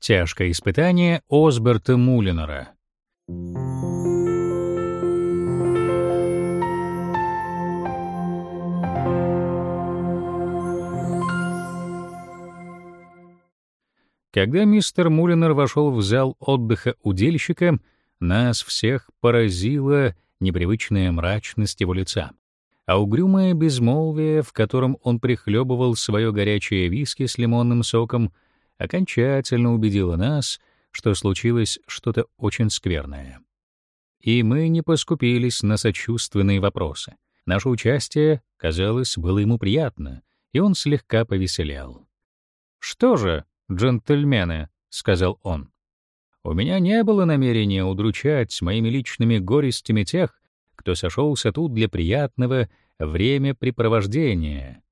Тяжкое испытание Осберта Мулинера. Когда мистер Мулинер вошел в зал отдыха удильщика, нас всех поразила непривычная мрачность его лица, а угрюмое безмолвие, в котором он прихлебывал свое горячее виски с лимонным соком, окончательно убедило нас, что случилось что-то очень скверное. И мы не поскупились на сочувственные вопросы. Наше участие, казалось, было ему приятно, и он слегка повеселял. «Что же, джентльмены», — сказал он, — «у меня не было намерения удручать моими личными горестями тех, кто сошелся тут для приятного времяпрепровождения.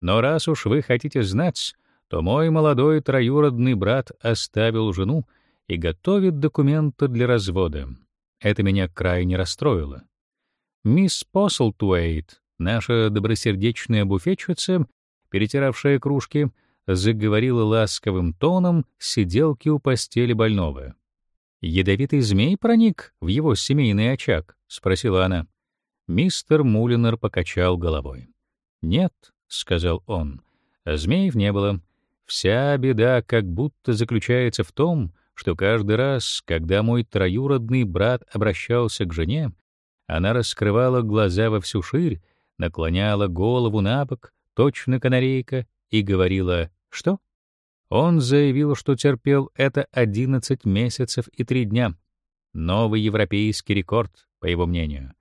Но раз уж вы хотите знать, то мой молодой троюродный брат оставил жену и готовит документы для развода. Это меня крайне расстроило. Мисс Постлтуэйт, наша добросердечная буфетчица, перетиравшая кружки, заговорила ласковым тоном сиделки у постели больного. «Ядовитый змей проник в его семейный очаг?» — спросила она. Мистер Мулинер покачал головой. «Нет», — сказал он, — «змеев не было. Вся беда как будто заключается в том, что каждый раз, когда мой троюродный брат обращался к жене, она раскрывала глаза во всю ширь, наклоняла голову на бок, точно канарейка, и говорила «Что?». Он заявил, что терпел это 11 месяцев и 3 дня. Новый европейский рекорд, по его мнению.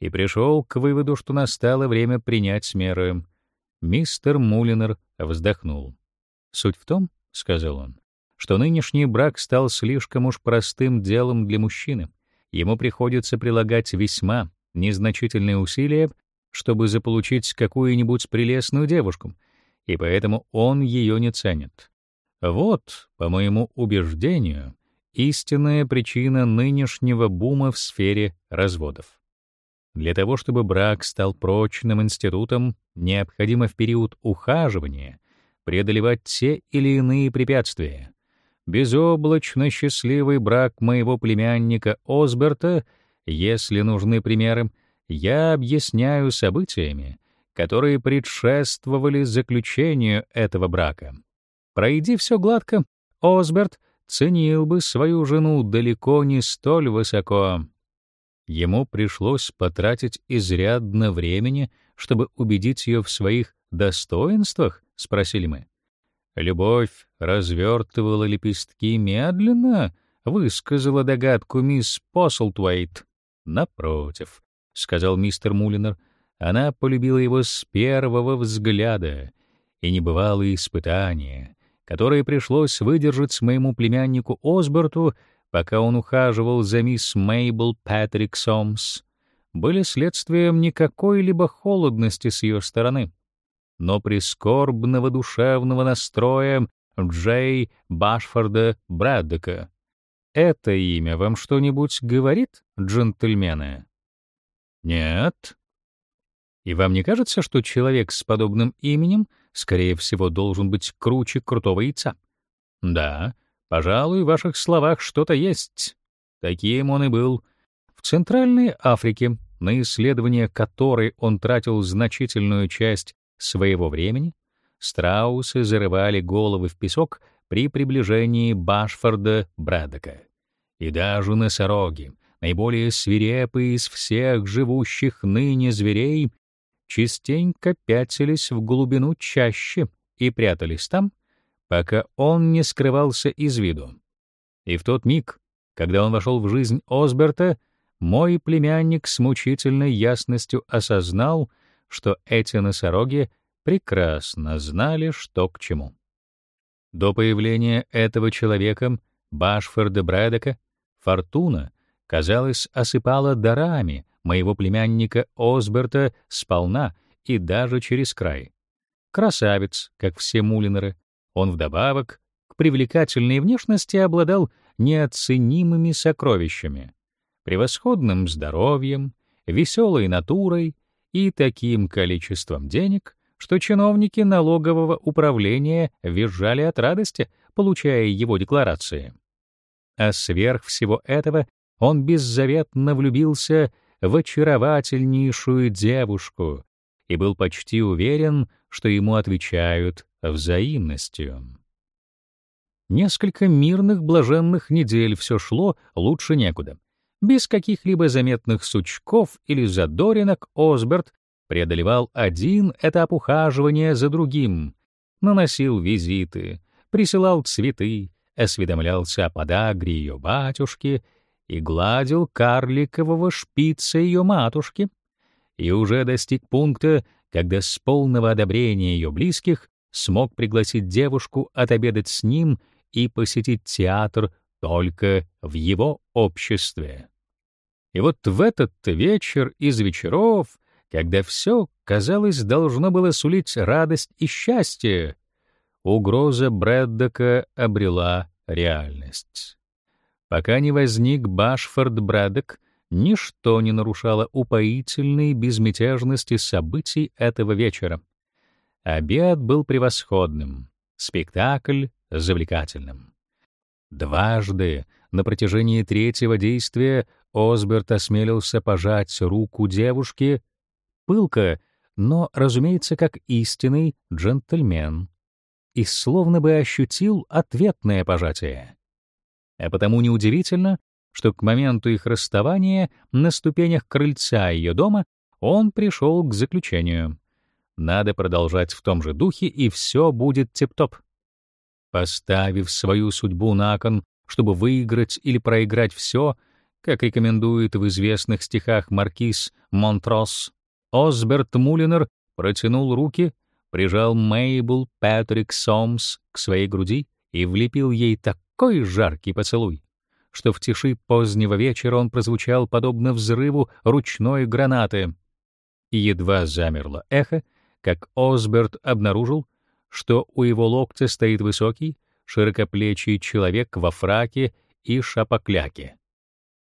И пришел к выводу, что настало время принять меры. Мистер Мулинер вздохнул. Суть в том, сказал он, что нынешний брак стал слишком уж простым делом для мужчины. Ему приходится прилагать весьма незначительные усилия, чтобы заполучить какую-нибудь прелестную девушку, и поэтому он ее не ценит. Вот, по моему убеждению, истинная причина нынешнего бума в сфере разводов. Для того, чтобы брак стал прочным институтом, необходимо в период ухаживания преодолевать те или иные препятствия. Безоблачно счастливый брак моего племянника Осберта, если нужны примеры, я объясняю событиями, которые предшествовали заключению этого брака. Пройди все гладко, Осберт ценил бы свою жену далеко не столь высоко. Ему пришлось потратить изрядно времени, чтобы убедить ее в своих достоинствах, — спросили мы. «Любовь развертывала лепестки медленно», — высказала догадку мисс Постлтвейт. «Напротив», — сказал мистер Мулинер, — «она полюбила его с первого взгляда, и небывалые испытания, которые пришлось выдержать моему племяннику Осберту, пока он ухаживал за мисс Мейбл Патрик Сомс, были следствием не какой-либо холодности с ее стороны но прискорбного душевного настроя Джей Башфорда Брэддека. Это имя вам что-нибудь говорит, джентльмены? Нет. И вам не кажется, что человек с подобным именем, скорее всего, должен быть круче крутого яйца? Да, пожалуй, в ваших словах что-то есть. Таким он и был. В Центральной Африке, на исследование которой он тратил значительную часть своего времени страусы зарывали головы в песок при приближении Башфорда Брэддока. И даже носороги, наиболее свирепые из всех живущих ныне зверей, частенько пятились в глубину чаще и прятались там, пока он не скрывался из виду. И в тот миг, когда он вошел в жизнь Осберта, мой племянник с мучительной ясностью осознал, что эти носороги прекрасно знали, что к чему. До появления этого человека, Башфорда Брэдока, фортуна, казалось, осыпала дарами моего племянника Осберта сполна и даже через край. Красавец, как все мулинеры, он вдобавок к привлекательной внешности обладал неоценимыми сокровищами, превосходным здоровьем, веселой натурой и таким количеством денег, что чиновники налогового управления визжали от радости, получая его декларации. А сверх всего этого он беззаветно влюбился в очаровательнейшую девушку и был почти уверен, что ему отвечают взаимностью. Несколько мирных блаженных недель все шло лучше некуда. Без каких-либо заметных сучков или задоринок Осберт преодолевал один этап ухаживания за другим, наносил визиты, присылал цветы, осведомлялся о подагре ее батюшки и гладил карликового шпица ее матушки, и уже достиг пункта, когда с полного одобрения ее близких смог пригласить девушку отобедать с ним и посетить театр только в его обществе. И вот в этот вечер из вечеров, когда все, казалось, должно было сулить радость и счастье, угроза Брэддока обрела реальность. Пока не возник Башфорд Брэддок, ничто не нарушало упоительной безмятежности событий этого вечера. Обед был превосходным, спектакль — завлекательным. Дважды на протяжении третьего действия Осберт осмелился пожать руку девушке, пылко, но, разумеется, как истинный джентльмен, и словно бы ощутил ответное пожатие. А потому неудивительно, что к моменту их расставания на ступенях крыльца ее дома он пришел к заключению. Надо продолжать в том же духе, и все будет тип-топ. Поставив свою судьбу на кон, чтобы выиграть или проиграть все, как рекомендует в известных стихах маркиз Монтрос, Осберт Мулинер протянул руки, прижал Мейбл Патрик Сомс к своей груди и влепил ей такой жаркий поцелуй, что в тиши позднего вечера он прозвучал подобно взрыву ручной гранаты. И едва замерло эхо, как Осберт обнаружил, что у его локтя стоит высокий, широкоплечий человек во фраке и шапокляке.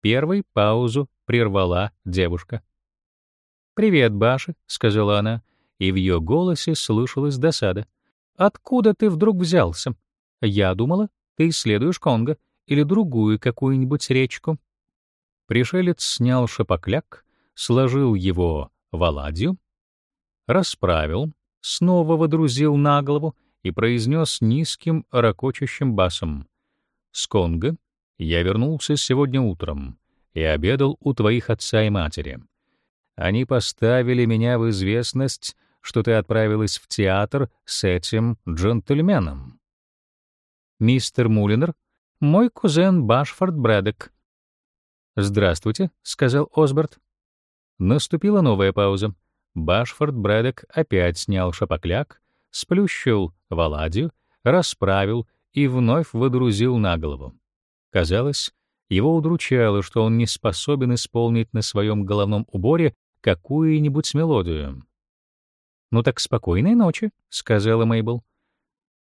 Первой паузу прервала девушка. «Привет, Баша», — сказала она, и в ее голосе слышалась досада. «Откуда ты вдруг взялся? Я думала, ты исследуешь Конго или другую какую-нибудь речку». Пришелец снял шапокляк, сложил его в оладью, расправил, снова водрузил на голову и произнес низким, ракочущим басом. «С Конго я вернулся сегодня утром и обедал у твоих отца и матери. Они поставили меня в известность, что ты отправилась в театр с этим джентльменом. Мистер Мулинер, мой кузен Башфорд Брэдок. Здравствуйте, сказал Осберт. Наступила новая пауза. Башфорд Брэдок опять снял шапокляк, сплющил валадью, расправил и вновь водрузил на голову. Казалось, его удручало, что он не способен исполнить на своем головном уборе какую-нибудь мелодию. «Ну так спокойной ночи», — сказала Мейбл.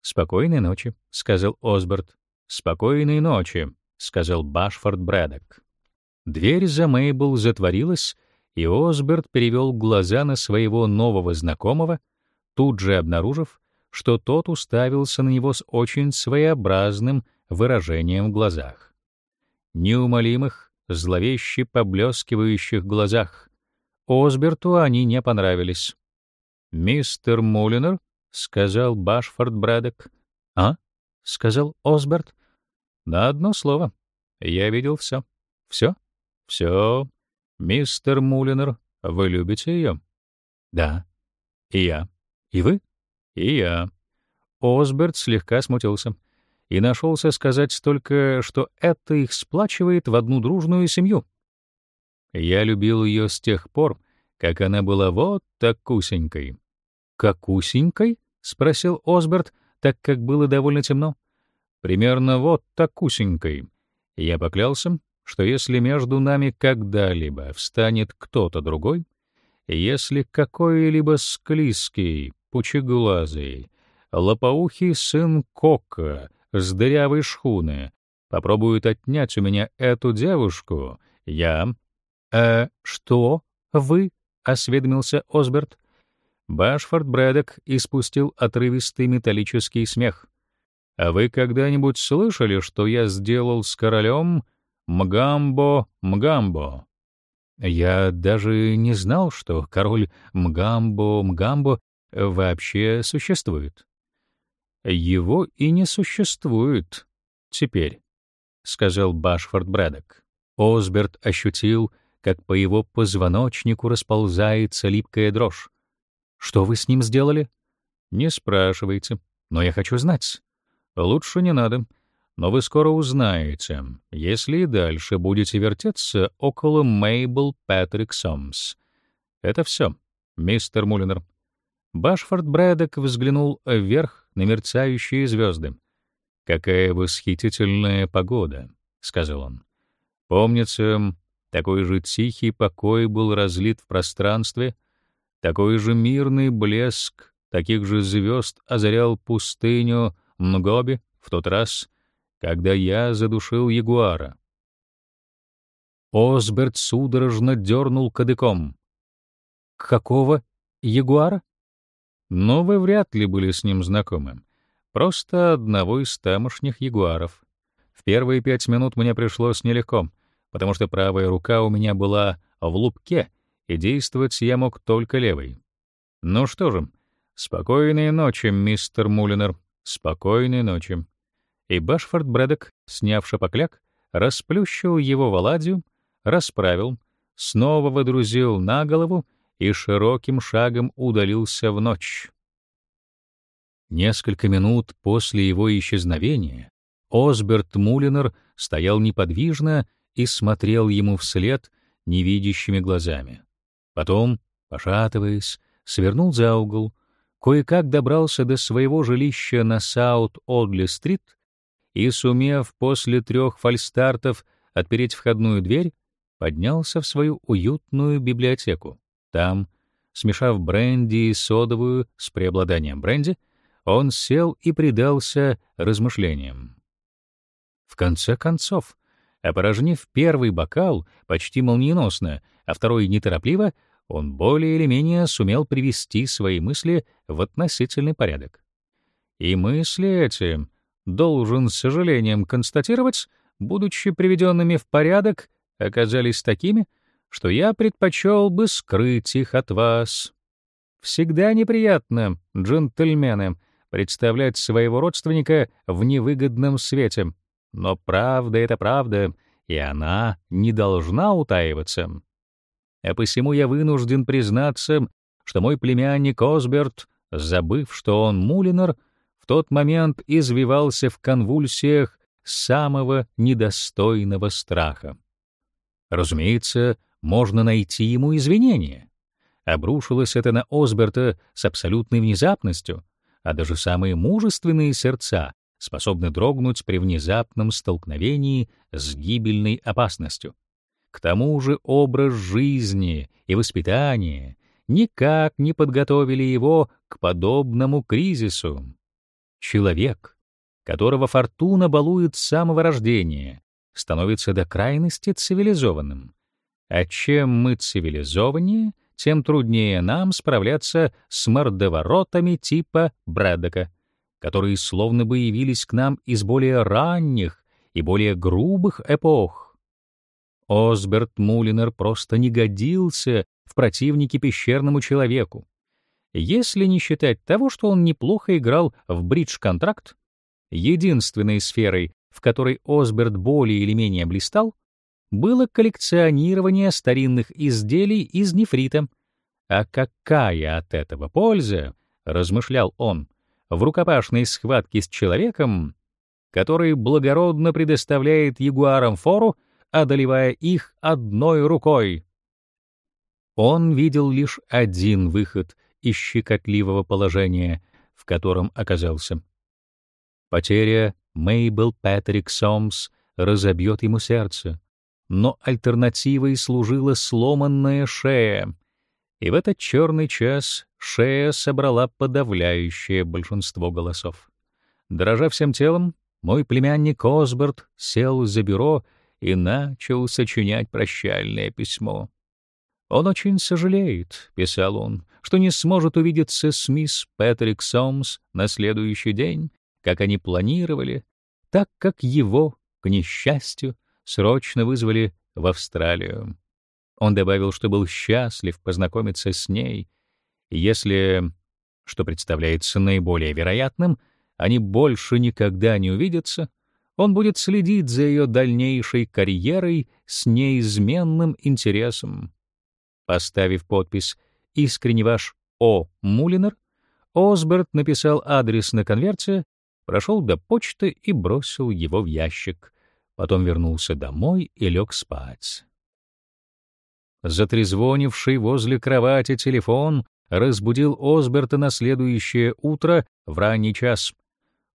«Спокойной ночи», — сказал Осберт. «Спокойной ночи», — сказал Башфорд Брэдок. Дверь за Мейбл затворилась, и Осберт перевел глаза на своего нового знакомого, тут же обнаружив, что тот уставился на него с очень своеобразным выражением в глазах. Неумолимых, зловеще поблескивающих глазах. Осберту они не понравились. «Мистер Мулинер?» — сказал Башфорд Брэдок. «А?» — сказал Осберт. «На одно слово. Я видел все. Все? Все. Мистер Мулинер, вы любите ее?» «Да». «И я». «И вы?» «И я». Осберт слегка смутился и нашелся сказать только, что это их сплачивает в одну дружную семью. Я любил ее с тех пор, как она была вот такусенькой. «Какусенькой?» — спросил Осберт, так как было довольно темно. «Примерно вот такусенькой». Я поклялся, что если между нами когда-либо встанет кто-то другой, если какой-либо склизкий, пучеглазый, лопоухий сын Кока с дырявой шхуны попробует отнять у меня эту девушку, я... «Э, что? Вы?» — осведомился Осберт. Башфорд Брэдок испустил отрывистый металлический смех. А вы когда-нибудь слышали, что я сделал с королем Мгамбо Мгамбо? Я даже не знал, что король Мгамбо Мгамбо вообще существует. Его и не существует теперь, сказал Башфорд Брэдок. Осберт ощутил, как по его позвоночнику расползается липкая дрожь. Что вы с ним сделали? Не спрашивайте, но я хочу знать. Лучше не надо, но вы скоро узнаете, если и дальше будете вертеться около Мейбл Патрик Сомс. Это все, мистер Мулинер. Башфорд Брэдок взглянул вверх на мерцающие звезды. «Какая восхитительная погода», — сказал он. «Помнится, такой же тихий покой был разлит в пространстве, такой же мирный блеск таких же звезд озарял пустыню Нгоби в тот раз, когда я задушил ягуара. Осберт судорожно дернул кадыком. «Какого ягуара?» «Но вы вряд ли были с ним знакомы. Просто одного из тамошних ягуаров. В первые пять минут мне пришлось нелегко, потому что правая рука у меня была в лупке, и действовать я мог только левой. Ну что же, спокойной ночи, мистер Мулинер, спокойной ночи. И Башфорд Брэдок, сняв шапокляк, расплющил его в оладью, расправил, снова водрузил на голову и широким шагом удалился в ночь. Несколько минут после его исчезновения Осберт Мулинер стоял неподвижно и смотрел ему вслед невидящими глазами. Потом, пошатываясь, свернул за угол, кое-как добрался до своего жилища на Саут-Одли-стрит и, сумев после трех фальстартов отпереть входную дверь, поднялся в свою уютную библиотеку. Там, смешав бренди и содовую с преобладанием бренди, он сел и предался размышлениям. В конце концов, опорожнив первый бокал почти молниеносно, а второй неторопливо, он более или менее сумел привести свои мысли в относительный порядок. И мысли эти, должен с сожалением констатировать, будучи приведенными в порядок, оказались такими, что я предпочел бы скрыть их от вас. Всегда неприятно, джентльмены, представлять своего родственника в невыгодном свете, но правда — это правда, и она не должна утаиваться а посему я вынужден признаться, что мой племянник Осберт, забыв, что он Мулинер, в тот момент извивался в конвульсиях самого недостойного страха. Разумеется, можно найти ему извинения. Обрушилось это на Осберта с абсолютной внезапностью, а даже самые мужественные сердца способны дрогнуть при внезапном столкновении с гибельной опасностью. К тому же образ жизни и воспитание никак не подготовили его к подобному кризису. Человек, которого фортуна балует с самого рождения, становится до крайности цивилизованным. А чем мы цивилизованнее, тем труднее нам справляться с мордоворотами типа Брэддока, которые словно бы явились к нам из более ранних и более грубых эпох. Осберт Мулинер просто не годился в противнике пещерному человеку. Если не считать того, что он неплохо играл в бридж-контракт, единственной сферой, в которой Осберт более или менее блистал, было коллекционирование старинных изделий из нефрита. А какая от этого польза, размышлял он, в рукопашной схватке с человеком, который благородно предоставляет ягуарам фору одолевая их одной рукой. Он видел лишь один выход из щекотливого положения, в котором оказался. Потеря Мейбл Патрик Сомс разобьет ему сердце, но альтернативой служила сломанная шея, и в этот черный час шея собрала подавляющее большинство голосов. Дрожа всем телом, мой племянник Осберт сел за бюро и начал сочинять прощальное письмо. «Он очень сожалеет», — писал он, — «что не сможет увидеться с мисс Патрик Сомс на следующий день, как они планировали, так как его, к несчастью, срочно вызвали в Австралию. Он добавил, что был счастлив познакомиться с ней, если, что представляется наиболее вероятным, они больше никогда не увидятся, он будет следить за ее дальнейшей карьерой с неизменным интересом. Поставив подпись «Искренне ваш О. Мулинер», Осберт написал адрес на конверте, прошел до почты и бросил его в ящик. Потом вернулся домой и лег спать. Затрезвонивший возле кровати телефон разбудил Осберта на следующее утро в ранний час.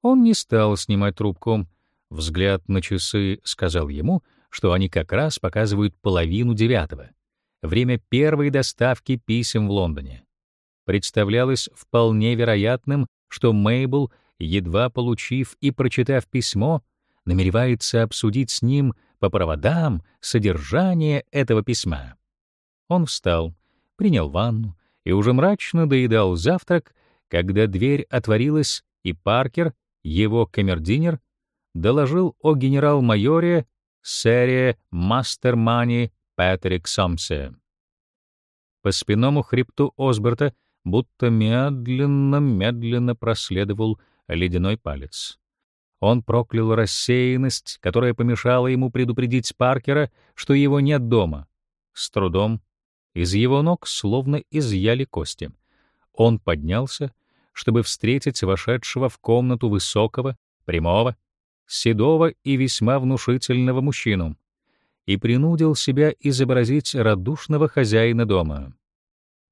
Он не стал снимать трубку. Взгляд на часы сказал ему, что они как раз показывают половину девятого. Время первой доставки писем в Лондоне. Представлялось вполне вероятным, что Мейбл, едва получив и прочитав письмо, намеревается обсудить с ним по проводам содержание этого письма. Он встал, принял ванну и уже мрачно доедал завтрак, когда дверь отворилась, и Паркер, его камердинер, доложил о генерал-майоре сэре Мастермани Патрик Сомсе. По спинному хребту Осберта будто медленно-медленно проследовал ледяной палец. Он проклял рассеянность, которая помешала ему предупредить Паркера, что его нет дома. С трудом из его ног словно изъяли кости. Он поднялся, чтобы встретить вошедшего в комнату высокого, прямого, седого и весьма внушительного мужчину и принудил себя изобразить радушного хозяина дома.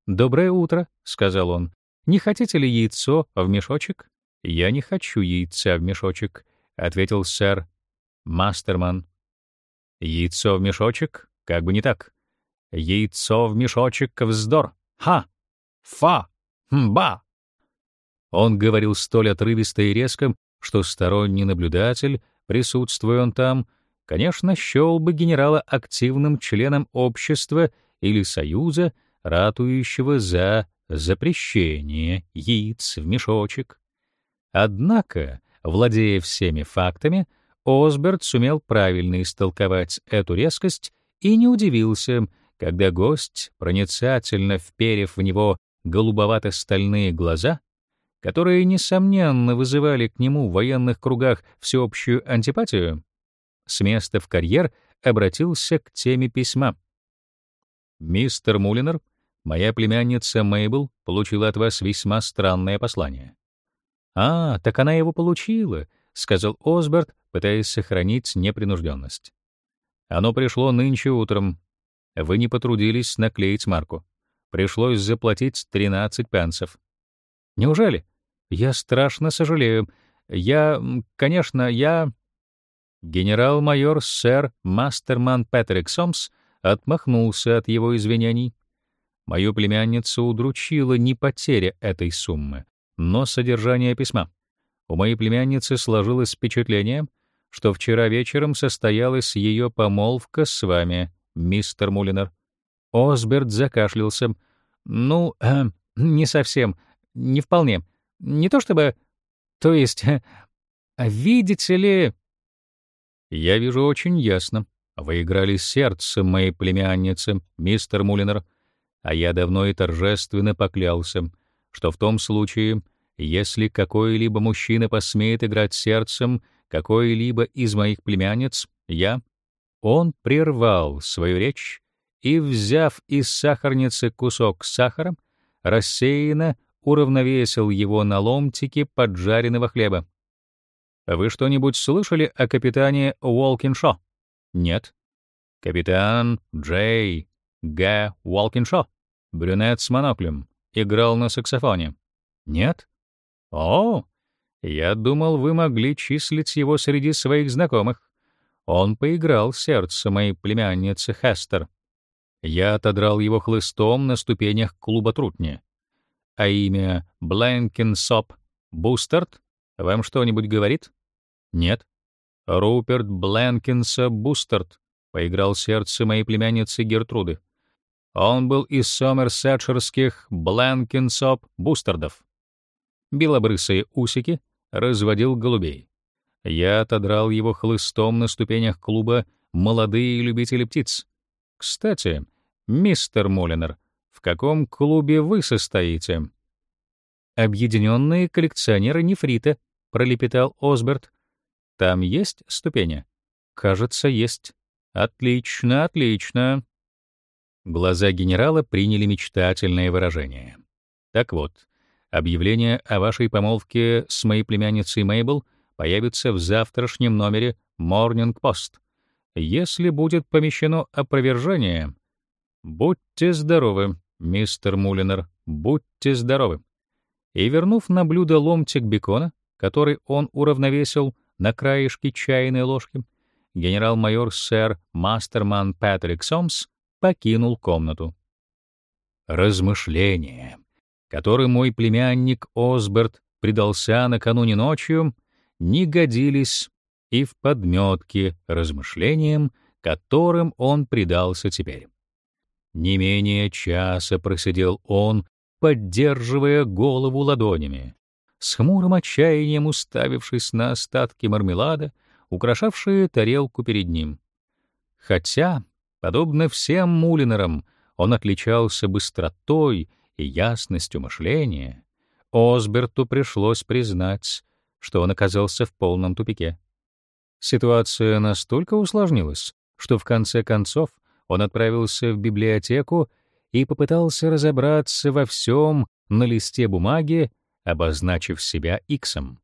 «Доброе утро», — сказал он. «Не хотите ли яйцо в мешочек?» «Я не хочу яйца в мешочек», — ответил сэр Мастерман. «Яйцо в мешочек? Как бы не так. Яйцо в мешочек — вздор. Ха! Фа! Мба!» Он говорил столь отрывисто и резко, что сторонний наблюдатель, присутствуя он там, конечно, счел бы генерала активным членом общества или союза, ратующего за запрещение яиц в мешочек. Однако, владея всеми фактами, Осберт сумел правильно истолковать эту резкость и не удивился, когда гость, проницательно вперев в него голубовато-стальные глаза, которые, несомненно, вызывали к нему в военных кругах всеобщую антипатию, с места в карьер обратился к теме письма. «Мистер Мулинер, моя племянница Мейбл получила от вас весьма странное послание». «А, так она его получила», — сказал Осберт, пытаясь сохранить непринужденность. «Оно пришло нынче утром. Вы не потрудились наклеить марку. Пришлось заплатить 13 пенсов. Неужели? Я страшно сожалею. Я, конечно, я Генерал-майор сэр Мастерман Патрик Сомс отмахнулся от его извинений. Мою племянницу удручила не потеря этой суммы, но содержание письма. У моей племянницы сложилось впечатление, что вчера вечером состоялась ее помолвка с вами, мистер Мулинер. Осберт закашлялся. Ну, э, не совсем, не вполне. Не то чтобы... То есть, э, видите ли... Я вижу очень ясно. Вы играли сердце моей племянницы, мистер Мулинер, а я давно и торжественно поклялся, что в том случае, если какой-либо мужчина посмеет играть сердцем какой-либо из моих племянниц, я... Он прервал свою речь и, взяв из сахарницы кусок сахара, рассеянно уравновесил его на ломтики поджаренного хлеба. Вы что-нибудь слышали о капитане Уолкиншо? Нет. Капитан Джей Г. Уолкиншо, брюнет с моноклем, играл на саксофоне. Нет? О, я думал, вы могли числить его среди своих знакомых. Он поиграл сердце моей племянницы Хестер. Я отодрал его хлыстом на ступенях клуба Трутни. А имя Бленкинсоп Бустерт вам что-нибудь говорит? Нет. Руперт Бленкинса Бустерт поиграл сердце моей племянницы Гертруды. Он был из сомерсетширских Бленкинсоп Бустердов. Белобрысые усики, разводил голубей. Я отодрал его хлыстом на ступенях клуба «Молодые любители птиц». Кстати, мистер Молинер, в каком клубе вы состоите? Объединенные коллекционеры нефрита, пролепетал Осберт. Там есть ступени? Кажется, есть. Отлично, отлично. Глаза генерала приняли мечтательное выражение. Так вот, объявление о вашей помолвке с моей племянницей Мейбл появится в завтрашнем номере Morning Post. Если будет помещено опровержение, будьте здоровы, мистер Мулинер, будьте здоровы. И вернув на блюдо ломтик бекона, который он уравновесил на краешке чайной ложки, генерал-майор сэр Мастерман Патрик Сомс покинул комнату. Размышления, которым мой племянник Осберт предался накануне ночью, не годились и в подметке размышлениям, которым он предался теперь. Не менее часа просидел он, поддерживая голову ладонями, с хмурым отчаянием уставившись на остатки мармелада, украшавшие тарелку перед ним. Хотя, подобно всем мулинерам, он отличался быстротой и ясностью мышления, Осберту пришлось признать, что он оказался в полном тупике. Ситуация настолько усложнилась, что в конце концов он отправился в библиотеку и попытался разобраться во всем на листе бумаги, обозначив себя иксом.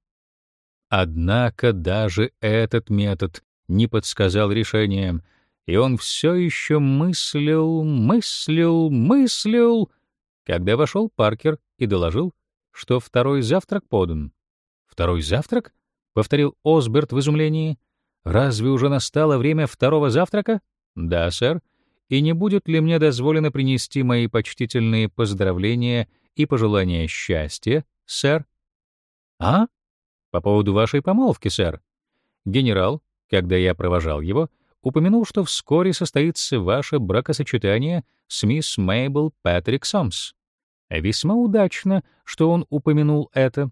Однако даже этот метод не подсказал решения, и он все еще мыслил, мыслил, мыслил, когда вошел Паркер и доложил, что второй завтрак подан. «Второй завтрак?» — повторил Осберт в изумлении. «Разве уже настало время второго завтрака?» «Да, сэр. И не будет ли мне дозволено принести мои почтительные поздравления и пожелания счастья, сэр?» «А? По поводу вашей помолвки, сэр?» Генерал, когда я провожал его, упомянул, что вскоре состоится ваше бракосочетание с мисс Мейбл Патрик Сомс. Весьма удачно, что он упомянул это,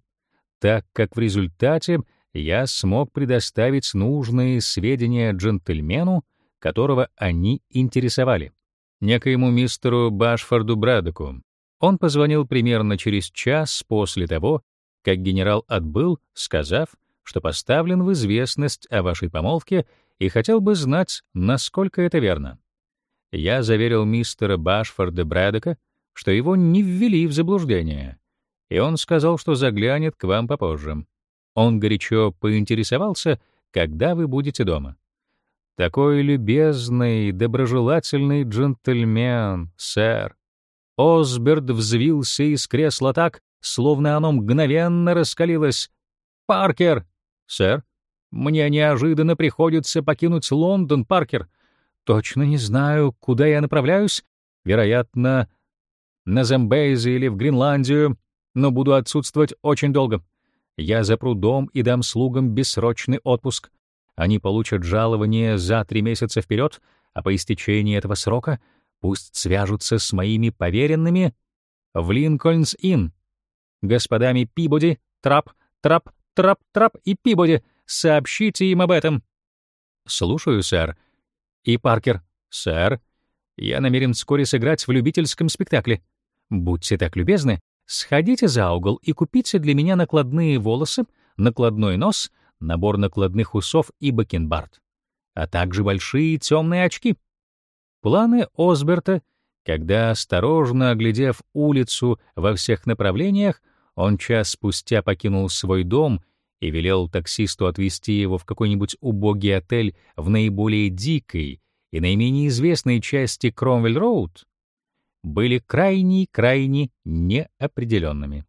так как в результате я смог предоставить нужные сведения джентльмену, которого они интересовали, некоему мистеру Башфорду Брэдоку. Он позвонил примерно через час после того, как генерал отбыл, сказав, что поставлен в известность о вашей помолвке и хотел бы знать, насколько это верно. Я заверил мистера Башфорда Брэдока, что его не ввели в заблуждение, и он сказал, что заглянет к вам попозже. Он горячо поинтересовался, когда вы будете дома. Такой любезный, доброжелательный джентльмен, сэр. Осберт взвился из кресла так, словно оно мгновенно раскалилось. «Паркер!» «Сэр, мне неожиданно приходится покинуть Лондон, Паркер. Точно не знаю, куда я направляюсь. Вероятно, на Замбейзе или в Гренландию, но буду отсутствовать очень долго. Я запру дом и дам слугам бессрочный отпуск. Они получат жалование за три месяца вперед, а по истечении этого срока пусть свяжутся с моими поверенными в Линкольнс-Инн, господами Пибоди, Трап, Трап, Трап, Трап и Пибоди. Сообщите им об этом. Слушаю, сэр. И Паркер, сэр, я намерен вскоре сыграть в любительском спектакле. Будьте так любезны, сходите за угол и купите для меня накладные волосы, накладной нос, набор накладных усов и бакенбард, а также большие темные очки. Планы Осберта, когда, осторожно оглядев улицу во всех направлениях, он час спустя покинул свой дом и велел таксисту отвезти его в какой-нибудь убогий отель в наиболее дикой и наименее известной части Кромвель-Роуд, были крайне-крайне неопределенными.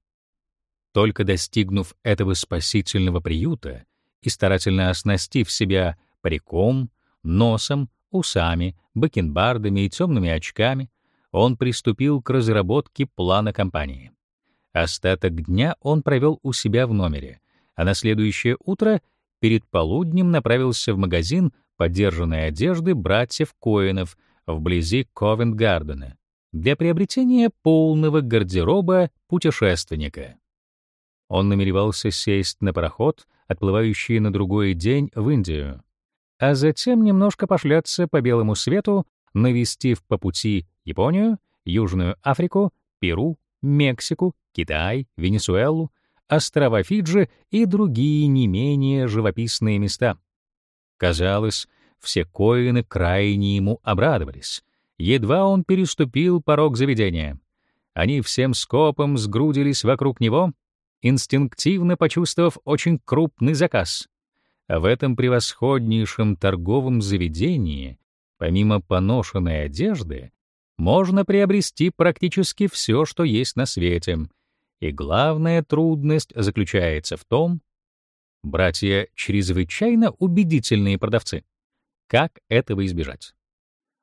Только достигнув этого спасительного приюта и старательно оснастив себя париком, носом, усами, бакенбардами и темными очками, он приступил к разработке плана компании. Остаток дня он провел у себя в номере, а на следующее утро перед полуднем направился в магазин подержанной одежды братьев Коинов вблизи Ковент-Гардена, для приобретения полного гардероба путешественника. Он намеревался сесть на пароход, отплывающий на другой день в Индию, а затем немножко пошляться по белому свету, навестив по пути Японию, Южную Африку, Перу, Мексику, Китай, Венесуэлу, острова Фиджи и другие не менее живописные места. Казалось, все коины крайне ему обрадовались. Едва он переступил порог заведения. Они всем скопом сгрудились вокруг него, инстинктивно почувствовав очень крупный заказ. В этом превосходнейшем торговом заведении, помимо поношенной одежды, можно приобрести практически все, что есть на свете. И главная трудность заключается в том, братья чрезвычайно убедительные продавцы. Как этого избежать?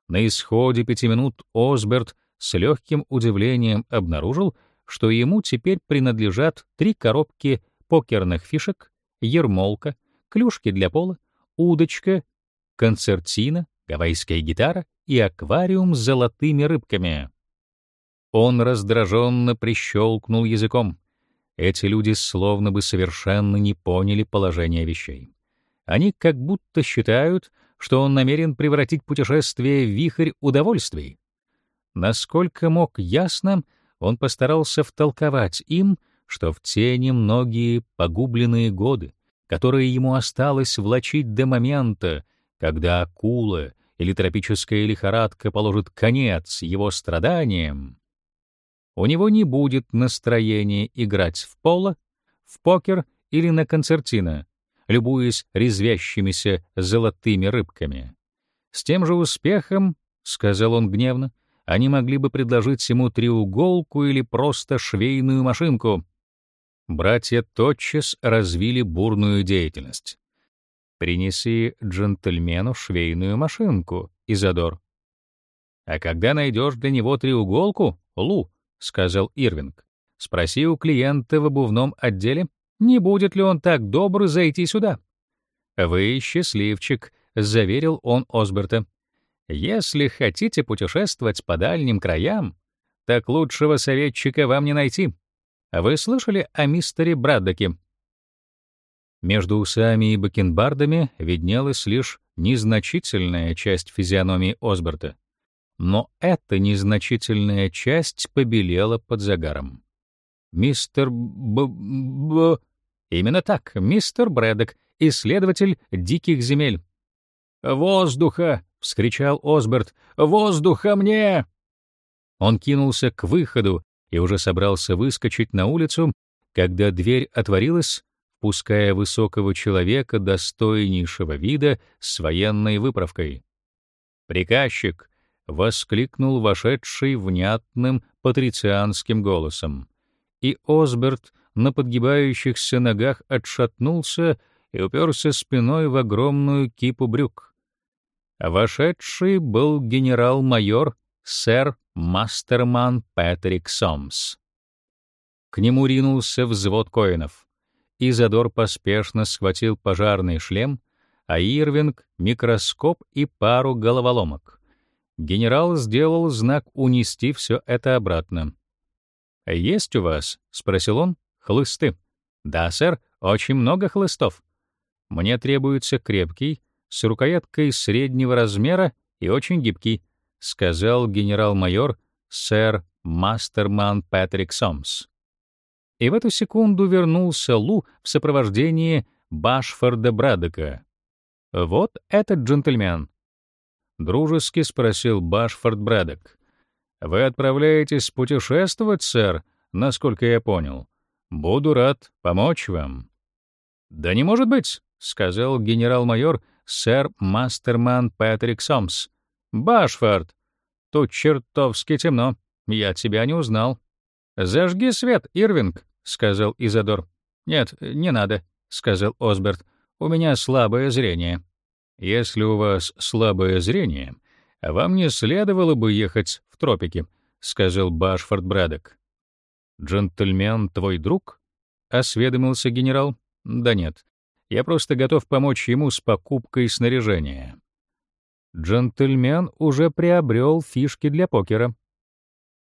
На исходе пяти минут Осберт с легким удивлением обнаружил, что ему теперь принадлежат три коробки покерных фишек, ермолка, клюшки для пола, удочка, концертина, гавайская гитара и аквариум с золотыми рыбками. Он раздраженно прищелкнул языком. Эти люди словно бы совершенно не поняли положение вещей. Они как будто считают, что он намерен превратить путешествие в вихрь удовольствий. Насколько мог ясно, он постарался втолковать им, что в тени многие погубленные годы, которые ему осталось влачить до момента, когда акула или тропическая лихорадка положит конец его страданиям, у него не будет настроения играть в поло, в покер или на концертино, любуясь резвящимися золотыми рыбками. С тем же успехом, — сказал он гневно, — они могли бы предложить ему треуголку или просто швейную машинку. Братья тотчас развили бурную деятельность. «Принеси джентльмену швейную машинку, Изодор». «А когда найдешь для него треуголку, Лу», — сказал Ирвинг, — «спроси у клиента в обувном отделе, не будет ли он так добр зайти сюда? Вы счастливчик, заверил он Осберта. Если хотите путешествовать по дальним краям, так лучшего советчика вам не найти. Вы слышали о мистере Браддоке? Между усами и бакенбардами виднелась лишь незначительная часть физиономии Осберта. Но эта незначительная часть побелела под загаром. Мистер Б... Б... Именно так, мистер Брэдок, исследователь диких земель. «Воздуха!» — вскричал Осберт. «Воздуха мне!» Он кинулся к выходу и уже собрался выскочить на улицу, когда дверь отворилась, пуская высокого человека достойнейшего вида с военной выправкой. «Приказчик!» — воскликнул вошедший внятным патрицианским голосом. И Осберт на подгибающихся ногах отшатнулся и уперся спиной в огромную кипу брюк. Вошедший был генерал-майор сэр Мастерман Патрик Сомс. К нему ринулся взвод коинов. Изадор поспешно схватил пожарный шлем, а Ирвинг — микроскоп и пару головоломок. Генерал сделал знак унести все это обратно. «Есть у вас?» — спросил он. Хлысты. Да, сэр, очень много хлыстов. Мне требуется крепкий, с рукояткой среднего размера и очень гибкий, сказал генерал-майор сэр Мастерман Патрик Сомс. И в эту секунду вернулся Лу в сопровождении Башфорда Брадока. Вот этот джентльмен. Дружески спросил Башфорд Брадок. Вы отправляетесь путешествовать, сэр, насколько я понял. Буду рад помочь вам. Да не может быть, сказал генерал-майор сэр Мастерман Патрик Сомс. Башфорд, тут чертовски темно. Я тебя не узнал. Зажги свет, Ирвинг, сказал Изадор. Нет, не надо, сказал Осберт. У меня слабое зрение. Если у вас слабое зрение, вам не следовало бы ехать в тропики, сказал Башфорд Брадок. «Джентльмен твой друг?» — осведомился генерал. «Да нет, я просто готов помочь ему с покупкой снаряжения». Джентльмен уже приобрел фишки для покера.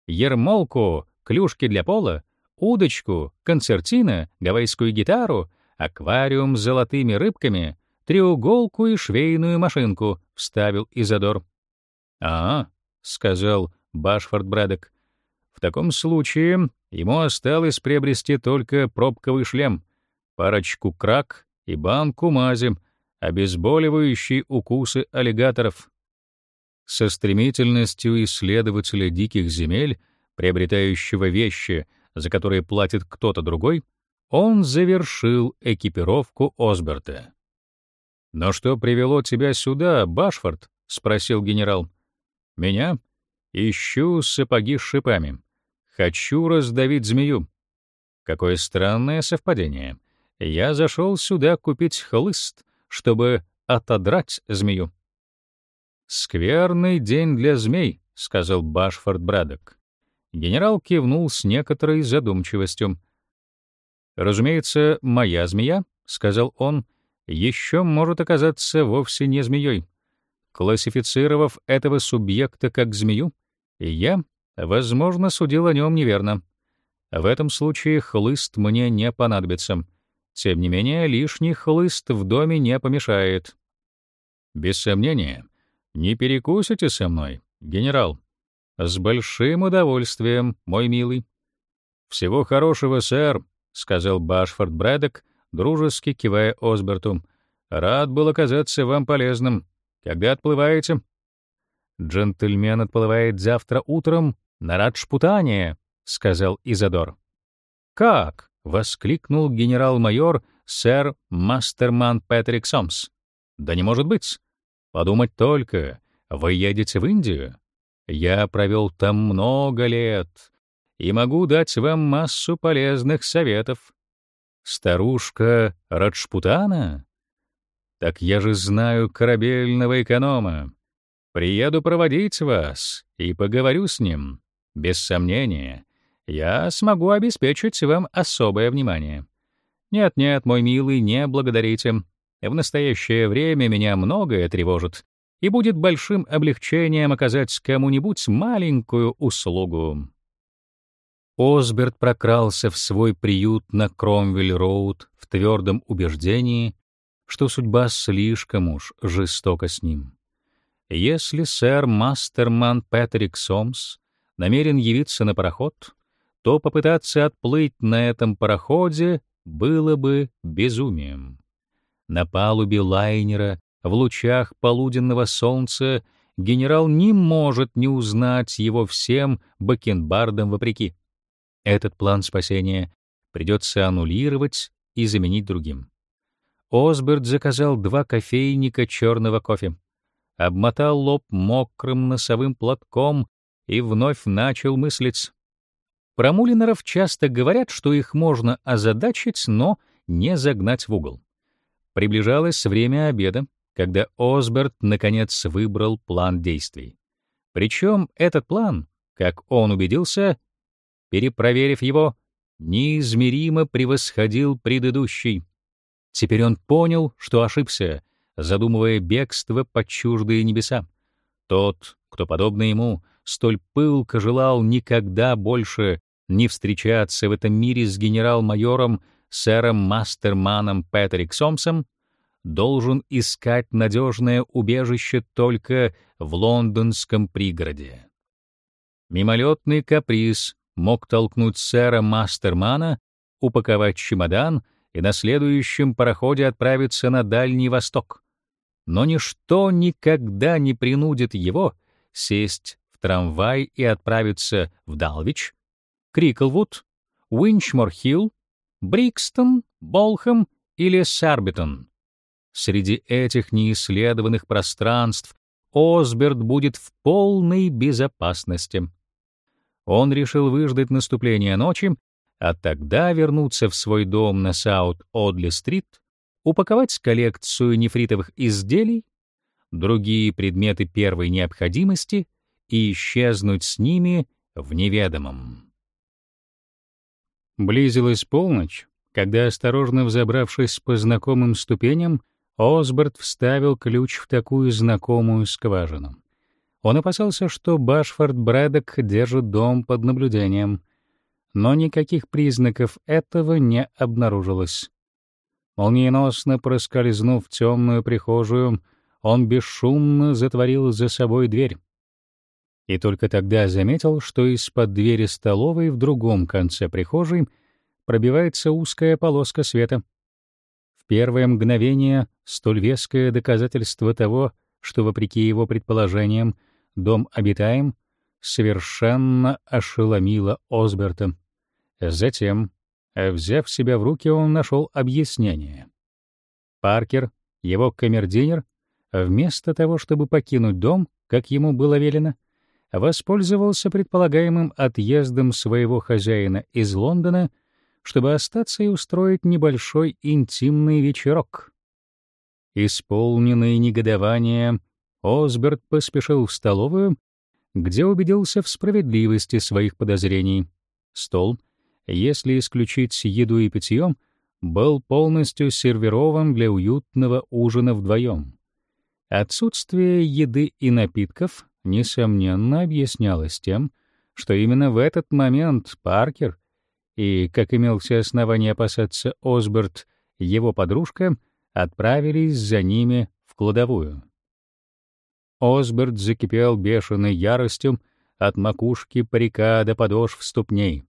Ермолку, клюшки для пола, удочку, концертина, гавайскую гитару, аквариум с золотыми рыбками, треуголку и швейную машинку, вставил Изодор. А, сказал Башфорд Брэдок. В таком случае ему осталось приобрести только пробковый шлем, парочку крак и банку мази, обезболивающие укусы аллигаторов. Со стремительностью исследователя диких земель, приобретающего вещи, за которые платит кто-то другой, он завершил экипировку Осберта. «Но что привело тебя сюда, Башфорд?» — спросил генерал. «Меня? Ищу сапоги с шипами. Хочу раздавить змею». Какое странное совпадение. Я зашел сюда купить хлыст, чтобы отодрать змею. «Скверный день для змей», — сказал Башфорд Брадок. Генерал кивнул с некоторой задумчивостью. «Разумеется, моя змея», — сказал он, — «еще может оказаться вовсе не змеей. Классифицировав этого субъекта как змею, я, возможно, судил о нем неверно. В этом случае хлыст мне не понадобится. Тем не менее, лишний хлыст в доме не помешает. Без сомнения, не перекусите со мной, генерал. С большим удовольствием, мой милый. Всего хорошего, сэр, сказал Башфорд Брэдок, дружески кивая Осберту. Рад был оказаться вам полезным. Когда отплываете? Джентльмен отплывает завтра утром на Раджпутане, сказал Изадор. Как? Воскликнул генерал-майор сэр Мастерман Патрик Сомс. Да не может быть. Подумать только, вы едете в Индию? Я провел там много лет и могу дать вам массу полезных советов. Старушка Раджпутана? Так я же знаю корабельного эконома. Приеду проводить вас и поговорю с ним. Без сомнения, я смогу обеспечить вам особое внимание. Нет-нет, мой милый, не благодарите. В настоящее время меня многое тревожит, и будет большим облегчением оказать кому-нибудь маленькую услугу. Осберт прокрался в свой приют на Кромвель-роуд в твердом убеждении, что судьба слишком уж жестока с ним. Если сэр Мастерман Патрик Сомс намерен явиться на пароход, то попытаться отплыть на этом пароходе было бы безумием. На палубе лайнера в лучах полуденного солнца генерал не может не узнать его всем бакенбардам вопреки. Этот план спасения придется аннулировать и заменить другим. Осберт заказал два кофейника черного кофе, обмотал лоб мокрым носовым платком и вновь начал мыслить. Про мулинеров часто говорят, что их можно озадачить, но не загнать в угол. Приближалось время обеда, когда Осберт наконец выбрал план действий. Причем этот план, как он убедился, перепроверив его, неизмеримо превосходил предыдущий. Теперь он понял, что ошибся, задумывая бегство под чуждые небеса. Тот, кто, подобно ему, столь пылко желал никогда больше не встречаться в этом мире с генерал-майором сэром Мастерманом Патрик Сомсом, должен искать надежное убежище только в лондонском пригороде. Мимолетный каприз мог толкнуть сэра Мастермана упаковать чемодан и на следующем пароходе отправиться на Дальний Восток. Но ничто никогда не принудит его сесть в трамвай и отправиться в Далвич, Криклвуд, Уинчмор-Хилл, Брикстон, Болхэм или Сарбитон. Среди этих неисследованных пространств Осберт будет в полной безопасности. Он решил выждать наступление ночи, а тогда вернуться в свой дом на Саут-Одли-стрит, упаковать коллекцию нефритовых изделий, другие предметы первой необходимости и исчезнуть с ними в неведомом. Близилась полночь, когда, осторожно взобравшись по знакомым ступеням, Осборд вставил ключ в такую знакомую скважину. Он опасался, что Башфорд Брэдок держит дом под наблюдением. но никаких признаков этого не обнаружилось. Молниеносно проскользнув в темную прихожую, он бесшумно затворил за собой дверь. И только тогда заметил, что из-под двери столовой в другом конце прихожей пробивается узкая полоска света. В первое мгновение столь веское доказательство того, что, вопреки его предположениям, дом обитаем, совершенно ошеломило Осберта. Затем, взяв себя в руки, он нашел объяснение. Паркер, его камердинер, вместо того, чтобы покинуть дом, как ему было велено, воспользовался предполагаемым отъездом своего хозяина из Лондона, чтобы остаться и устроить небольшой интимный вечерок. Исполненный негодования, Осберт поспешил в столовую, где убедился в справедливости своих подозрений. Стол, если исключить еду и питье, был полностью сервирован для уютного ужина вдвоем. Отсутствие еды и напитков, несомненно, объяснялось тем, что именно в этот момент Паркер и, как имел все основания опасаться Осберт, его подружка, отправились за ними в кладовую. Осберт закипел бешеной яростью от макушки парика до подошв ступней.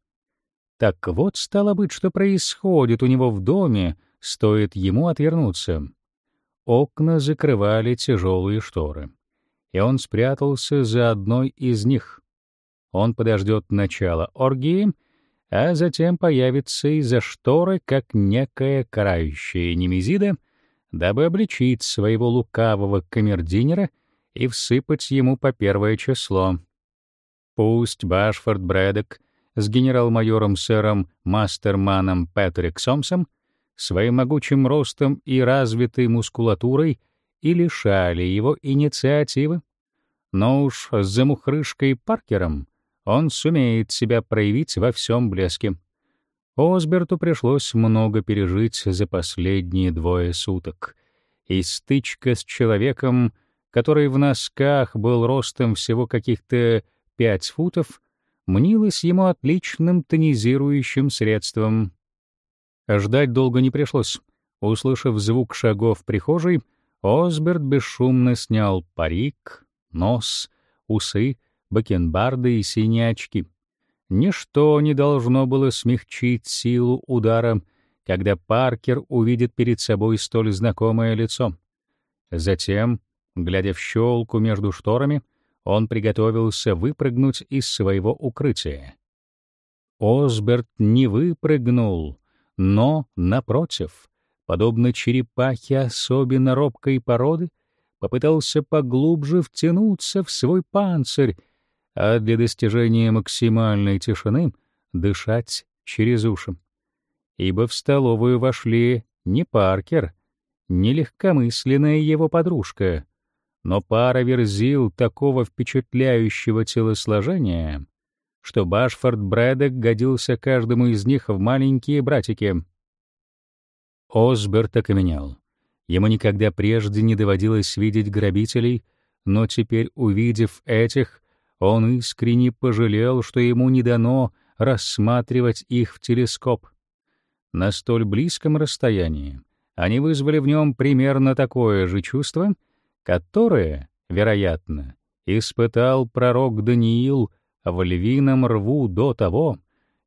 Так вот, стало быть, что происходит у него в доме, стоит ему отвернуться. Окна закрывали тяжелые шторы, и он спрятался за одной из них. Он подождет начала оргии, а затем появится из-за шторы как некая карающая немезида, дабы обличить своего лукавого камердинера и всыпать ему по первое число. Пусть Башфорд Брэдок с генерал-майором сэром Мастерманом Патрик Сомсом своим могучим ростом и развитой мускулатурой и лишали его инициативы. Но уж с замухрышкой Паркером он сумеет себя проявить во всем блеске. Осберту пришлось много пережить за последние двое суток. И стычка с человеком — который в носках был ростом всего каких-то пять футов, мнилось ему отличным тонизирующим средством. Ждать долго не пришлось. Услышав звук шагов в прихожей, Осберт бесшумно снял парик, нос, усы, бакенбарды и синие очки. Ничто не должно было смягчить силу удара, когда Паркер увидит перед собой столь знакомое лицо. Затем Глядя в щелку между шторами, он приготовился выпрыгнуть из своего укрытия. Осберт не выпрыгнул, но, напротив, подобно черепахе особенно робкой породы, попытался поглубже втянуться в свой панцирь, а для достижения максимальной тишины дышать через уши. Ибо в столовую вошли не Паркер, не легкомысленная его подружка, но пара верзил такого впечатляющего телосложения, что Башфорд Брэдок годился каждому из них в маленькие братики. Осберт окаменел. Ему никогда прежде не доводилось видеть грабителей, но теперь, увидев этих, он искренне пожалел, что ему не дано рассматривать их в телескоп. На столь близком расстоянии они вызвали в нем примерно такое же чувство — которое, вероятно, испытал пророк Даниил в львином рву до того,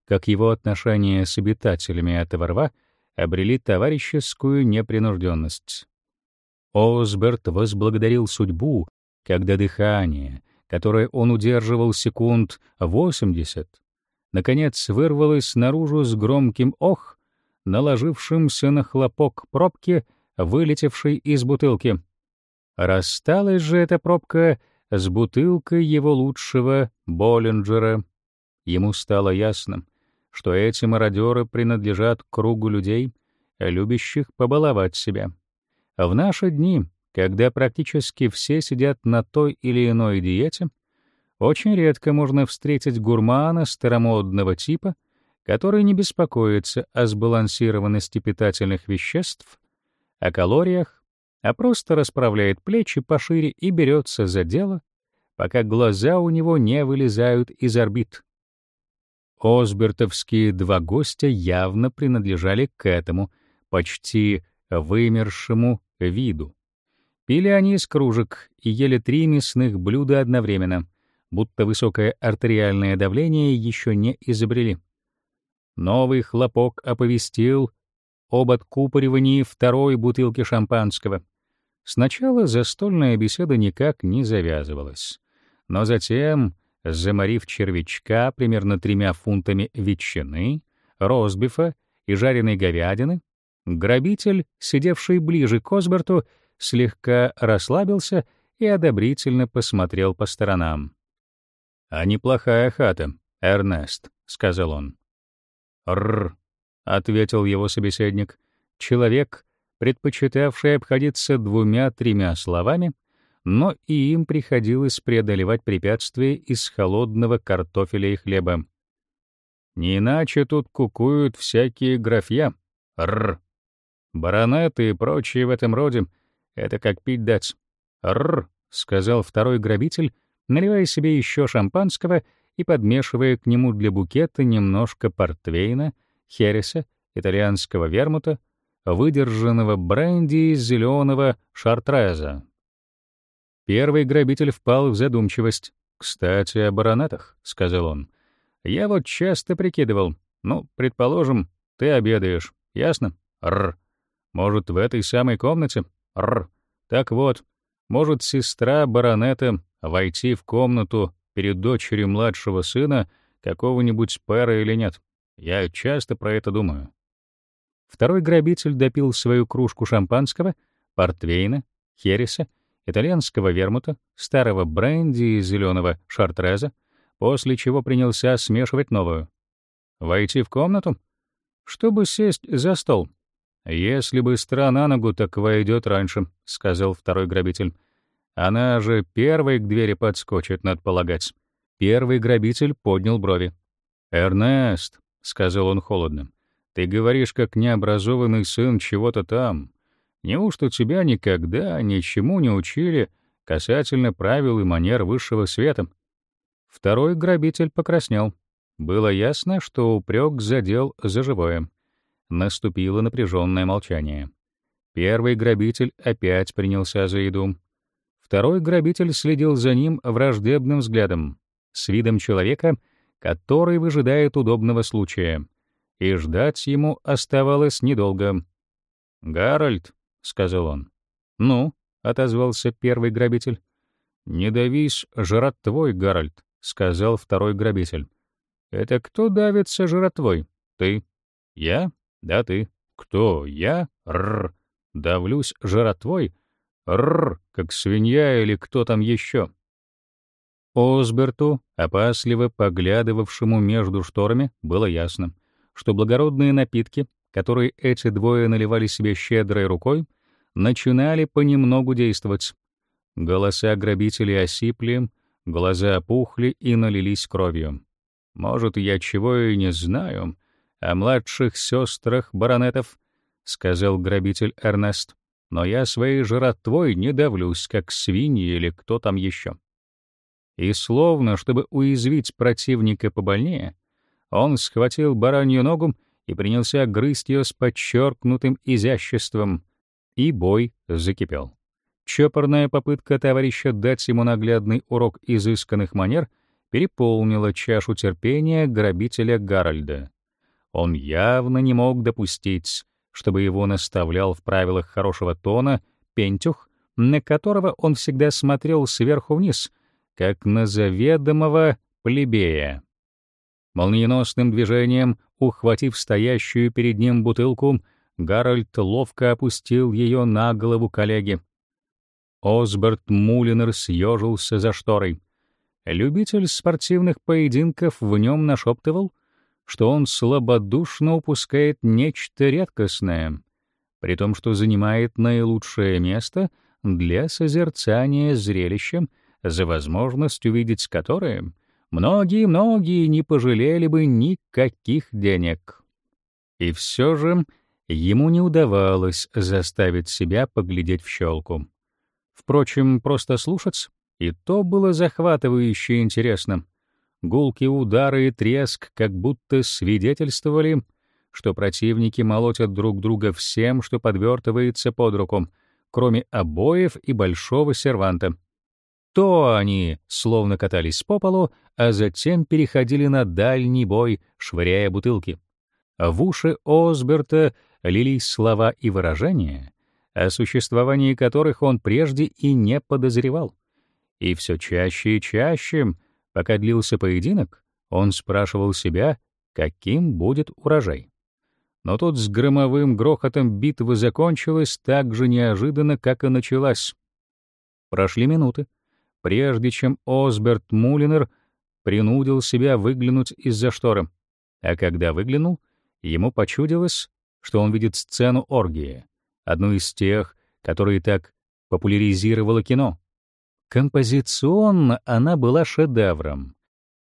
как его отношения с обитателями этого рва обрели товарищескую непринужденность. Осберт возблагодарил судьбу, когда дыхание, которое он удерживал секунд 80, наконец вырвалось наружу с громким ох, наложившимся на хлопок пробки, вылетевшей из бутылки. Рассталась же эта пробка с бутылкой его лучшего Боллинджера. Ему стало ясно, что эти мародеры принадлежат кругу людей, любящих побаловать себя. В наши дни, когда практически все сидят на той или иной диете, очень редко можно встретить гурмана старомодного типа, который не беспокоится о сбалансированности питательных веществ, о калориях а просто расправляет плечи пошире и берется за дело, пока глаза у него не вылезают из орбит. Осбертовские два гостя явно принадлежали к этому почти вымершему виду. Пили они из кружек и ели три мясных блюда одновременно, будто высокое артериальное давление еще не изобрели. Новый хлопок оповестил об откупоривании второй бутылки шампанского. Сначала застольная беседа никак не завязывалась, но затем, заморив червячка примерно тремя фунтами ветчины, розбифа и жареной говядины, грабитель, сидевший ближе к Осберту, слегка расслабился и одобрительно посмотрел по сторонам. «А неплохая хата, Эрнест», — сказал он. «Рр», — ответил его собеседник, человек, предпочитавший обходиться двумя-тремя словами, но и им приходилось преодолевать препятствия из холодного картофеля и хлеба. Не иначе тут кукуют всякие графья. Рр. Баронеты и прочие в этом роде — это как пить дать. Рр, — сказал второй грабитель, наливая себе еще шампанского и подмешивая к нему для букета немножко портвейна, хереса, итальянского вермута, выдержанного бренди из зеленого шартреза. Первый грабитель впал в задумчивость. «Кстати, о баронетах», — сказал он. «Я вот часто прикидывал. Ну, предположим, ты обедаешь. Ясно? Рр. Может, в этой самой комнате? Рр. Так вот, может сестра баронета войти в комнату перед дочерью младшего сына какого-нибудь пэра или нет? Я часто про это думаю. Второй грабитель допил свою кружку шампанского, портвейна, хереса, итальянского вермута, старого бренди и зеленого шартреза, после чего принялся смешивать новую. Войти в комнату? Чтобы сесть за стол. «Если быстро на ногу, так войдет раньше», — сказал второй грабитель. «Она же первой к двери подскочит, надо полагать». Первый грабитель поднял брови. «Эрнест», — сказал он холодно, — «ты говоришь, как необразованный сын чего-то там. Неужто тебя никогда ничему не учили касательно правил и манер высшего света?» Второй грабитель покраснел. Было ясно, что упрек задел за живое. Наступило напряженное молчание. Первый грабитель опять принялся за еду. Второй грабитель следил за ним враждебным взглядом, с видом человека, который выжидает удобного случая. И ждать ему оставалось недолго. «Гарольд», — сказал он. «Ну», — отозвался первый грабитель. «Не давись, жратвой, Гарольд», — сказал второй грабитель. «Это кто давится жратвой? Ты?» «Я?» Да ты. Кто? Я? Рр. Давлюсь жратвой? Рр, как свинья или кто там еще. Осберту, опасливо поглядывавшему между шторами, было ясно, что благородные напитки, которые эти двое наливали себе щедрой рукой, начинали понемногу действовать. Голоса грабителей осипли, глаза опухли и налились кровью. Может, я чего и не знаю, о младших сестрах баронетов, сказал грабитель Эрнест. Но я своей жратвой не давлюсь, как свиньи или кто там еще. И словно, чтобы уязвить противника побольнее, он схватил баранью ногу и принялся грызть ее с подчеркнутым изяществом, и бой закипел. Чопорная попытка товарища дать ему наглядный урок изысканных манер переполнила чашу терпения грабителя Гарольда. Он явно не мог допустить, чтобы его наставлял в правилах хорошего тона Пентюх, на которого он всегда смотрел сверху вниз, как на заведомого плебея. Молниеносным движением, ухватив стоящую перед ним бутылку, Гарольд ловко опустил ее на голову коллеги. Осберт Мулинер съежился за шторой. Любитель спортивных поединков в нем нашептывал, что он слабодушно упускает нечто редкостное, при том, что занимает наилучшее место для созерцания зрелища, за возможность увидеть которое многие-многие не пожалели бы никаких денег. И все же ему не удавалось заставить себя поглядеть в щелку. Впрочем, просто слушать и то было захватывающе интересно. гулкие удары и треск как будто свидетельствовали, что противники молотят друг друга всем, что подвертывается под руку, кроме обоев и большого серванта. То они словно катались по полу, а затем переходили на дальний бой, швыряя бутылки. В уши Осберта лились слова и выражения, о существовании которых он прежде и не подозревал. И все чаще и чаще, пока длился поединок, он спрашивал себя, каким будет урожай. Но тут с громовым грохотом битва закончилась так же неожиданно, как и началась. Прошли минуты, прежде чем Осберт Мулинер принудил себя выглянуть из-за шторы. А когда выглянул, ему почудилось, что он видит сцену оргии, одну из тех, которые так популяризировало кино. Композиционно она была шедевром.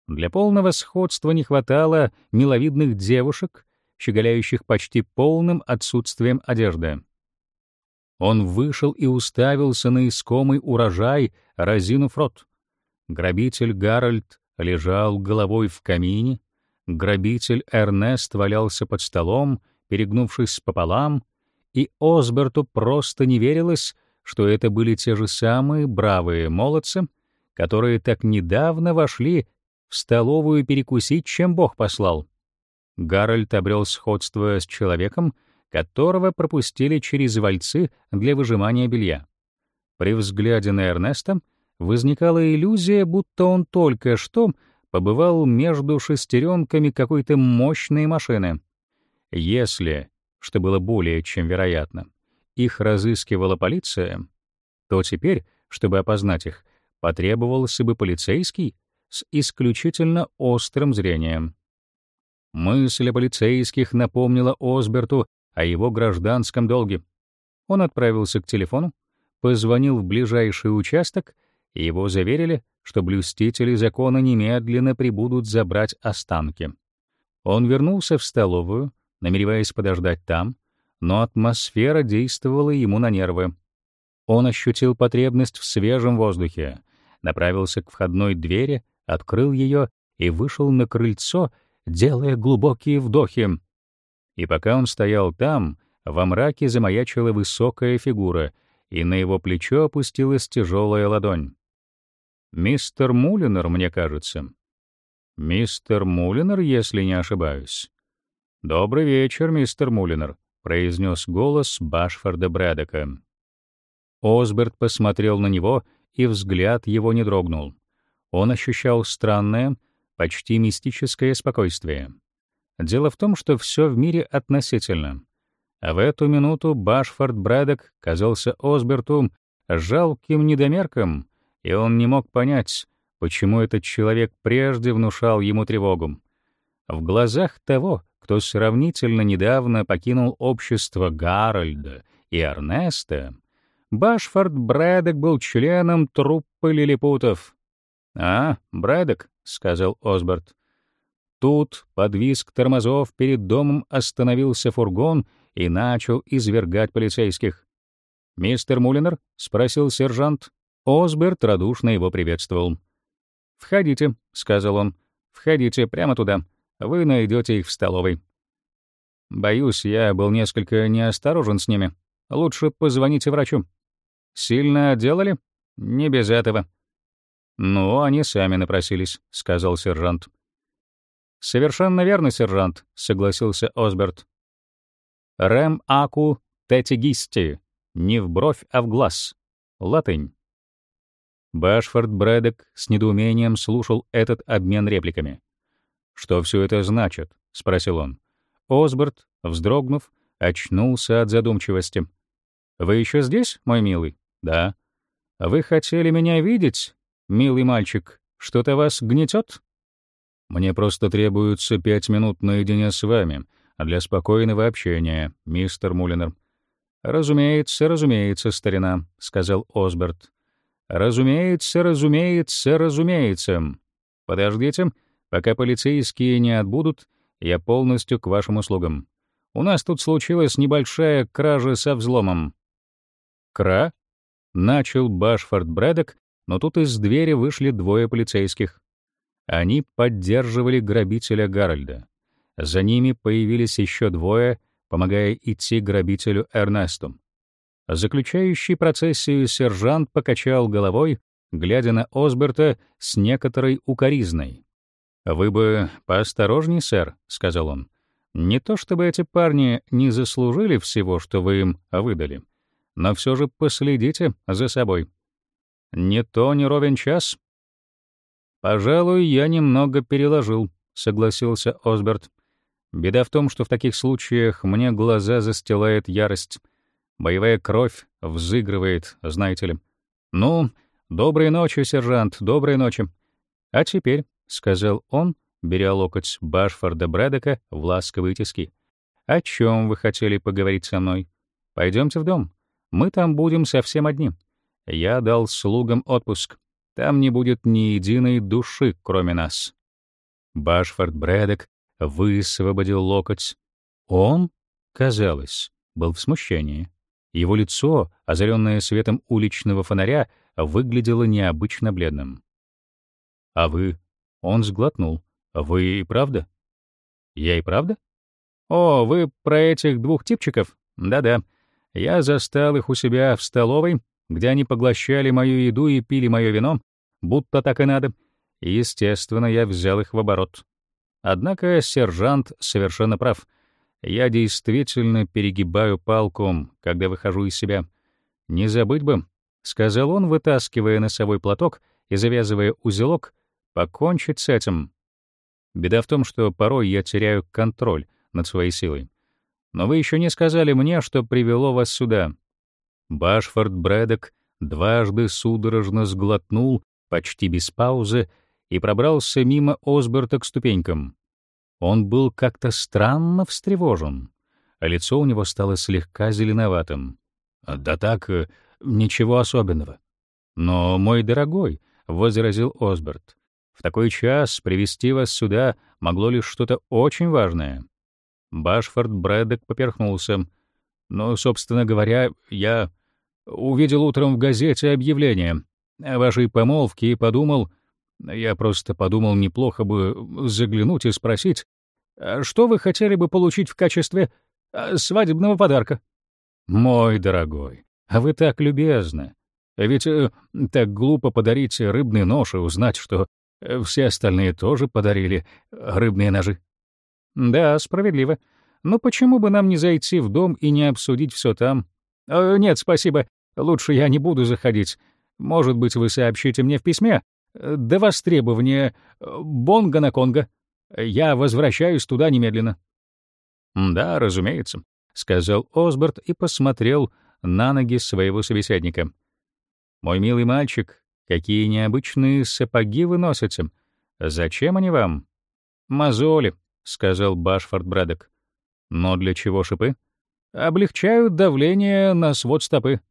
Для полного сходства не хватало миловидных девушек, щеголяющих почти полным отсутствием одежды. Он вышел и уставился на искомый урожай, разинув рот. Грабитель Гарольд лежал головой в камине, грабитель Эрнест валялся под столом, перегнувшись пополам, и Осберту просто не верилось, что это были те же самые бравые молодцы, которые так недавно вошли в столовую перекусить, чем Бог послал. Гарольд обрел сходство с человеком, которого пропустили через вальцы для выжимания белья. При взгляде на Эрнеста возникала иллюзия, будто он только что побывал между шестеренками какой-то мощной машины. Если, что было более чем вероятно, их разыскивала полиция, то теперь, чтобы опознать их, потребовался бы полицейский с исключительно острым зрением. Мысль о полицейских напомнила Осберту о его гражданском долге. Он отправился к телефону, позвонил в ближайший участок, и его заверили, что блюстители закона немедленно прибудут забрать останки. Он вернулся в столовую, намереваясь подождать там, но атмосфера действовала ему на нервы. Он ощутил потребность в свежем воздухе, направился к входной двери, открыл ее и вышел на крыльцо, делая глубокие вдохи. И пока он стоял там, во мраке замаячила высокая фигура, и на его плечо опустилась тяжелая ладонь. «Мистер Мулинер, мне кажется». «Мистер Мулинер, если не ошибаюсь». «Добрый вечер, мистер Мулинер», — произнес голос Башфорда Брэдека. Осберт посмотрел на него, и взгляд его не дрогнул. Он ощущал странное, почти мистическое спокойствие. Дело в том, что все в мире относительно. А в эту минуту Башфорд Брэдок казался Осберту жалким недомерком, и он не мог понять, почему этот человек прежде внушал ему тревогу. В глазах того, кто сравнительно недавно покинул общество Гарольда и Эрнеста, Башфорд Брэдок был членом труппы лилипутов. «А, Брэдок», — сказал Осборд. Тут, под визг тормозов, перед домом остановился фургон и начал извергать полицейских. «Мистер Мулинер?» — спросил сержант. Осберт радушно его приветствовал. «Входите», — сказал он. «Входите прямо туда. Вы найдете их в столовой». «Боюсь, я был несколько неосторожен с ними. Лучше позвоните врачу». «Сильно делали?» «Не без этого». «Ну, они сами напросились», — сказал сержант. «Совершенно верно, сержант», — согласился Осберт. «Рэм аку тетигисти» — не в бровь, а в глаз. Латынь. Башфорд Брэдок с недоумением слушал этот обмен репликами. «Что все это значит?» — спросил он. Осберт, вздрогнув, очнулся от задумчивости. «Вы еще здесь, мой милый?» «Да». «Вы хотели меня видеть, «Милый мальчик, что-то вас гнетет?» «Мне просто требуется пять минут наедине с вами для спокойного общения, мистер Мулинер». «Разумеется, разумеется, старина», — сказал Осберт. «Разумеется, разумеется, разумеется. Подождите, пока полицейские не отбудут, я полностью к вашим услугам. У нас тут случилась небольшая кража со взломом». «Кра?» — начал Башфорд Брэдок, но тут из двери вышли двое полицейских. Они поддерживали грабителя Гарольда. За ними появились еще двое, помогая идти грабителю Эрнесту. Заключающий процессию сержант покачал головой, глядя на Осберта с некоторой укоризной. «Вы бы поосторожней, сэр», — сказал он. «Не то чтобы эти парни не заслужили всего, что вы им выдали, но все же последите за собой. Не то не ровен час». «Пожалуй, я немного переложил», — согласился Осберт. «Беда в том, что в таких случаях мне глаза застилает ярость. Боевая кровь взыгрывает, знаете ли. Ну, доброй ночи, сержант, доброй ночи. А теперь, — сказал он, беря локоть Башфорда Брэдека в ласковые тиски, — о чем вы хотели поговорить со мной? Пойдемте в дом. Мы там будем совсем одни. Я дал слугам отпуск. Там не будет ни единой души, кроме нас. Башфорд Брэдек высвободил локоть. Он, казалось, был в смущении. Его лицо, озаренное светом уличного фонаря, выглядело необычно бледным. «А вы?» — он сглотнул. «Вы и правда?» «Я и правда?» «О, вы про этих двух типчиков? Да-да. Я застал их у себя в столовой, где они поглощали мою еду и пили мое вино, будто так и надо. И, естественно, я взял их в оборот. Однако сержант совершенно прав. Я действительно перегибаю палку, когда выхожу из себя. Не забыть бы, сказал он, вытаскивая носовой платок и завязывая узелок, покончить с этим. Беда в том, что порой я теряю контроль над своей силой. Но вы еще не сказали мне, что привело вас сюда. Башфорд Брэдок дважды судорожно сглотнул, почти без паузы, и пробрался мимо Осберта к ступенькам. Он был как-то странно встревожен, а лицо у него стало слегка зеленоватым. «Да так, э, ничего особенного». «Но, мой дорогой», — возразил Осберт, — «в такой час привести вас сюда могло лишь что-то очень важное». Башфорд Брэддок поперхнулся. «Ну, собственно говоря, я увидел утром в газете объявление о вашей помолвке и подумал, я просто подумал, неплохо бы заглянуть и спросить, «А что вы хотели бы получить в качестве а, свадебного подарка? Мой дорогой, а вы так любезны. Ведь э, так глупо подарить рыбный нож и узнать, что э, все остальные тоже подарили рыбные ножи. Да, справедливо. Но почему бы нам не зайти в дом и не обсудить все там? Э, нет, спасибо. Лучше я не буду заходить. Может быть, вы сообщите мне в письме, до востребования э, Бонга на Конго. Я возвращаюсь туда немедленно». «Да, разумеется», — сказал Осборд и посмотрел на ноги своего собеседника. «Мой милый мальчик, какие необычные сапоги вы носите. Зачем они вам?» «Мозоли», — сказал Башфорд Брэдок. «Но для чего шипы?» «Облегчают давление на свод стопы».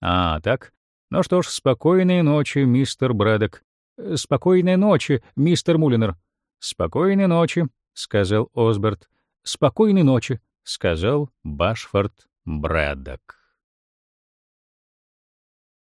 «А, так? Ну что ж, спокойной ночи, мистер Брэдок. Спокойной ночи, мистер Мулинер. Спокойной ночи, сказал Осберт. Спокойной ночи, сказал Башфорд Брэдок.